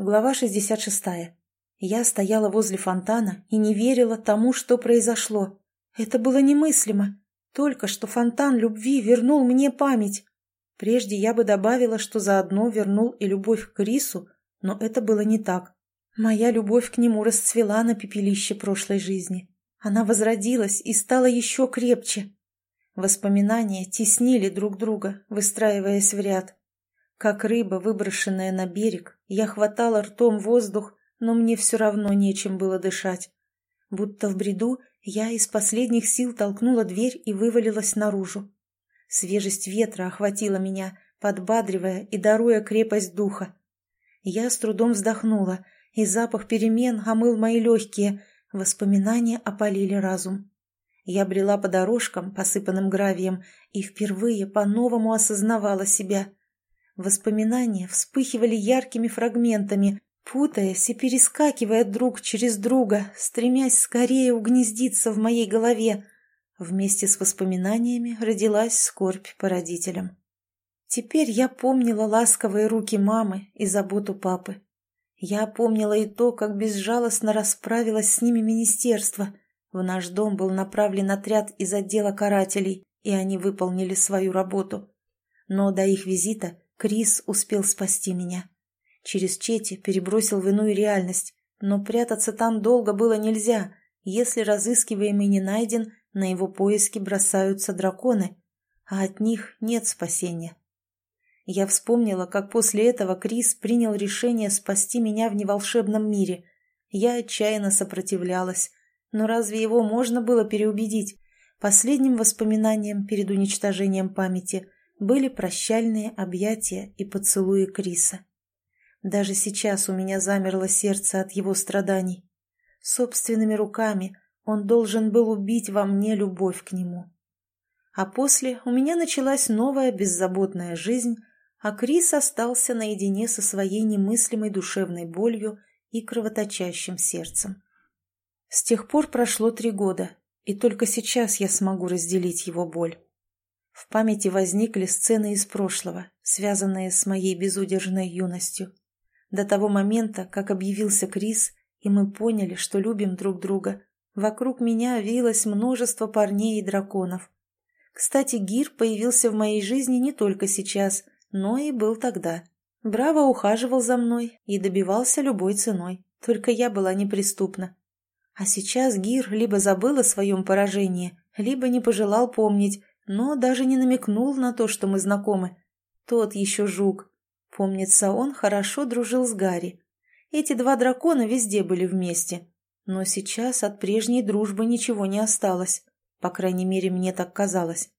Глава 66. Я стояла возле фонтана и не верила тому, что произошло. Это было немыслимо. Только что фонтан любви вернул мне память. Прежде я бы добавила, что заодно вернул и любовь к Крису, но это было не так. Моя любовь к нему расцвела на пепелище прошлой жизни. Она возродилась и стала еще крепче. Воспоминания теснили друг друга, выстраиваясь в ряд. Как рыба, выброшенная на берег, я хватала ртом воздух, но мне все равно нечем было дышать. Будто в бреду я из последних сил толкнула дверь и вывалилась наружу. Свежесть ветра охватила меня, подбадривая и даруя крепость духа. Я с трудом вздохнула, и запах перемен омыл мои легкие, воспоминания опалили разум. Я брела по дорожкам, посыпанным гравием, и впервые по-новому осознавала себя. Воспоминания вспыхивали яркими фрагментами, путаясь и перескакивая друг через друга, стремясь скорее угнездиться в моей голове. Вместе с воспоминаниями родилась скорбь по родителям. Теперь я помнила ласковые руки мамы и заботу папы. Я помнила и то, как безжалостно расправилась с ними министерство. В наш дом был направлен отряд из отдела карателей, и они выполнили свою работу. Но до их визита Крис успел спасти меня. Через Чети перебросил в иную реальность, но прятаться там долго было нельзя. Если разыскиваемый не найден, на его поиски бросаются драконы, а от них нет спасения. Я вспомнила, как после этого Крис принял решение спасти меня в неволшебном мире. Я отчаянно сопротивлялась. Но разве его можно было переубедить? Последним воспоминанием перед уничтожением памяти были прощальные объятия и поцелуи Криса. Даже сейчас у меня замерло сердце от его страданий. Собственными руками он должен был убить во мне любовь к нему. А после у меня началась новая беззаботная жизнь, а Крис остался наедине со своей немыслимой душевной болью и кровоточащим сердцем. С тех пор прошло три года, и только сейчас я смогу разделить его боль. В памяти возникли сцены из прошлого, связанные с моей безудержной юностью. До того момента, как объявился Крис, и мы поняли, что любим друг друга, вокруг меня вилось множество парней и драконов. Кстати, Гир появился в моей жизни не только сейчас, но и был тогда. Браво ухаживал за мной и добивался любой ценой, только я была неприступна. А сейчас Гир либо забыл о своем поражении, либо не пожелал помнить, но даже не намекнул на то, что мы знакомы. Тот еще жук. Помнится, он хорошо дружил с Гарри. Эти два дракона везде были вместе. Но сейчас от прежней дружбы ничего не осталось. По крайней мере, мне так казалось.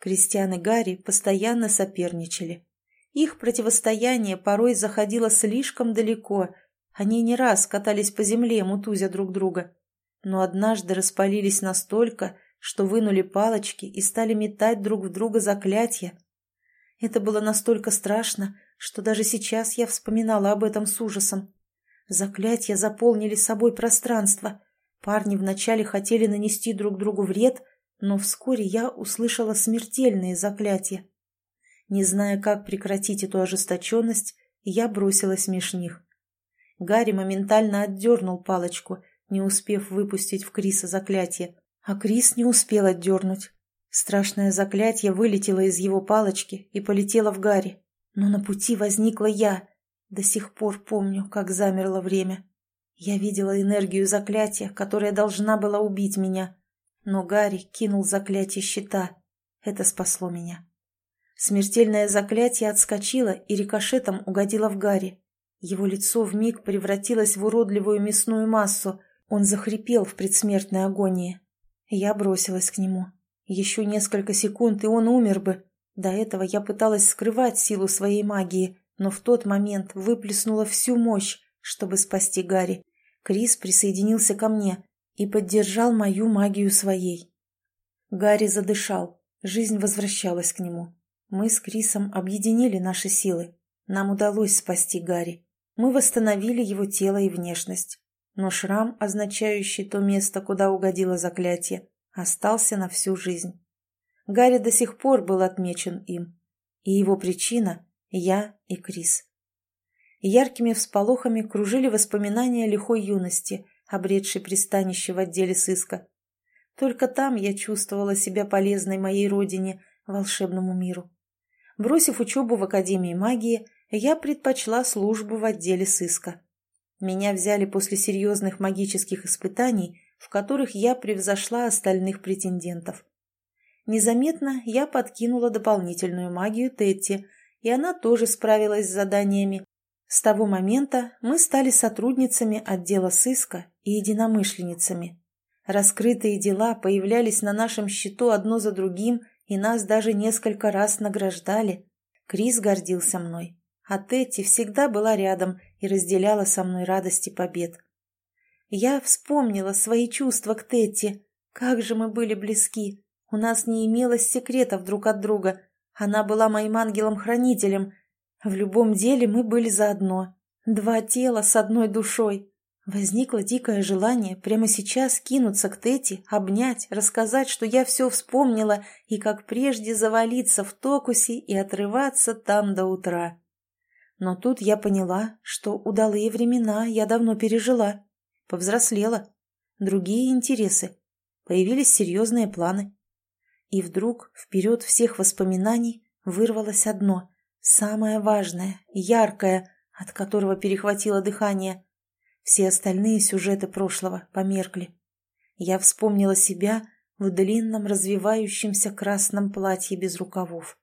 Кристиан и Гарри постоянно соперничали. Их противостояние порой заходило слишком далеко. Они не раз катались по земле, мутузя друг друга. Но однажды распалились настолько, что вынули палочки и стали метать друг в друга заклятия. Это было настолько страшно, что даже сейчас я вспоминала об этом с ужасом. Заклятия заполнили собой пространство. Парни вначале хотели нанести друг другу вред, но вскоре я услышала смертельные заклятия. Не зная, как прекратить эту ожесточенность, я бросилась меж них. Гарри моментально отдернул палочку, не успев выпустить в Криса заклятие. А Крис не успел отдернуть. Страшное заклятие вылетело из его палочки и полетело в Гарри. Но на пути возникла я. До сих пор помню, как замерло время. Я видела энергию заклятия, которая должна была убить меня. Но Гарри кинул заклятие щита. Это спасло меня. Смертельное заклятие отскочило и рикошетом угодило в Гарри. Его лицо вмиг превратилось в уродливую мясную массу. Он захрипел в предсмертной агонии. Я бросилась к нему. Еще несколько секунд, и он умер бы. До этого я пыталась скрывать силу своей магии, но в тот момент выплеснула всю мощь, чтобы спасти Гарри. Крис присоединился ко мне и поддержал мою магию своей. Гарри задышал, жизнь возвращалась к нему. Мы с Крисом объединили наши силы. Нам удалось спасти Гарри. Мы восстановили его тело и внешность но шрам, означающий то место, куда угодило заклятие, остался на всю жизнь. Гарри до сих пор был отмечен им, и его причина — я и Крис. Яркими всполохами кружили воспоминания лихой юности, обретшей пристанище в отделе сыска. Только там я чувствовала себя полезной моей родине, волшебному миру. Бросив учебу в Академии магии, я предпочла службу в отделе сыска. Меня взяли после серьезных магических испытаний, в которых я превзошла остальных претендентов. Незаметно я подкинула дополнительную магию Тетти, и она тоже справилась с заданиями. С того момента мы стали сотрудницами отдела сыска и единомышленницами. Раскрытые дела появлялись на нашем счету одно за другим, и нас даже несколько раз награждали. Крис гордился мной, а Тетти всегда была рядом и разделяла со мной радости побед. Я вспомнила свои чувства к Тетти. Как же мы были близки. У нас не имелось секретов друг от друга. Она была моим ангелом-хранителем. В любом деле мы были заодно. Два тела с одной душой. Возникло дикое желание прямо сейчас кинуться к Тети, обнять, рассказать, что я все вспомнила, и как прежде завалиться в токусе и отрываться там до утра. Но тут я поняла, что удалые времена я давно пережила, повзрослела, другие интересы, появились серьезные планы. И вдруг вперед всех воспоминаний вырвалось одно, самое важное, яркое, от которого перехватило дыхание – все остальные сюжеты прошлого померкли. Я вспомнила себя в длинном развивающемся красном платье без рукавов.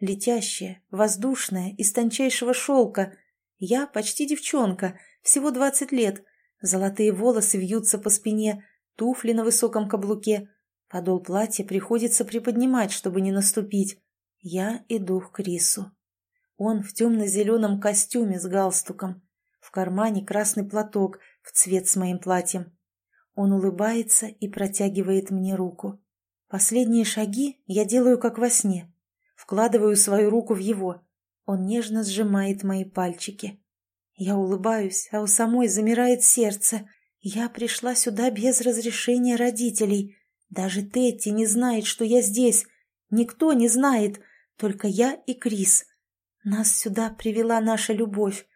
Летящее, воздушное, из тончайшего шелка. Я почти девчонка, всего двадцать лет. Золотые волосы вьются по спине, туфли на высоком каблуке. Подол платья приходится приподнимать, чтобы не наступить. Я иду к Крису. Он в темно-зеленом костюме с галстуком. В кармане красный платок в цвет с моим платьем. Он улыбается и протягивает мне руку. Последние шаги я делаю как во сне. Вкладываю свою руку в его. Он нежно сжимает мои пальчики. Я улыбаюсь, а у самой замирает сердце. Я пришла сюда без разрешения родителей. Даже Тетти не знает, что я здесь. Никто не знает, только я и Крис. Нас сюда привела наша любовь.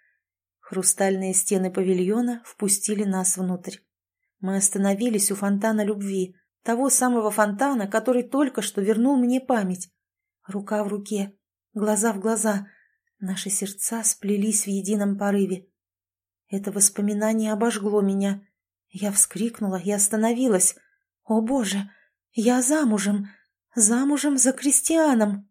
Хрустальные стены павильона впустили нас внутрь. Мы остановились у фонтана любви, того самого фонтана, который только что вернул мне память. Рука в руке, глаза в глаза. Наши сердца сплелись в едином порыве. Это воспоминание обожгло меня. Я вскрикнула и остановилась. «О, Боже! Я замужем! Замужем за крестьяном!»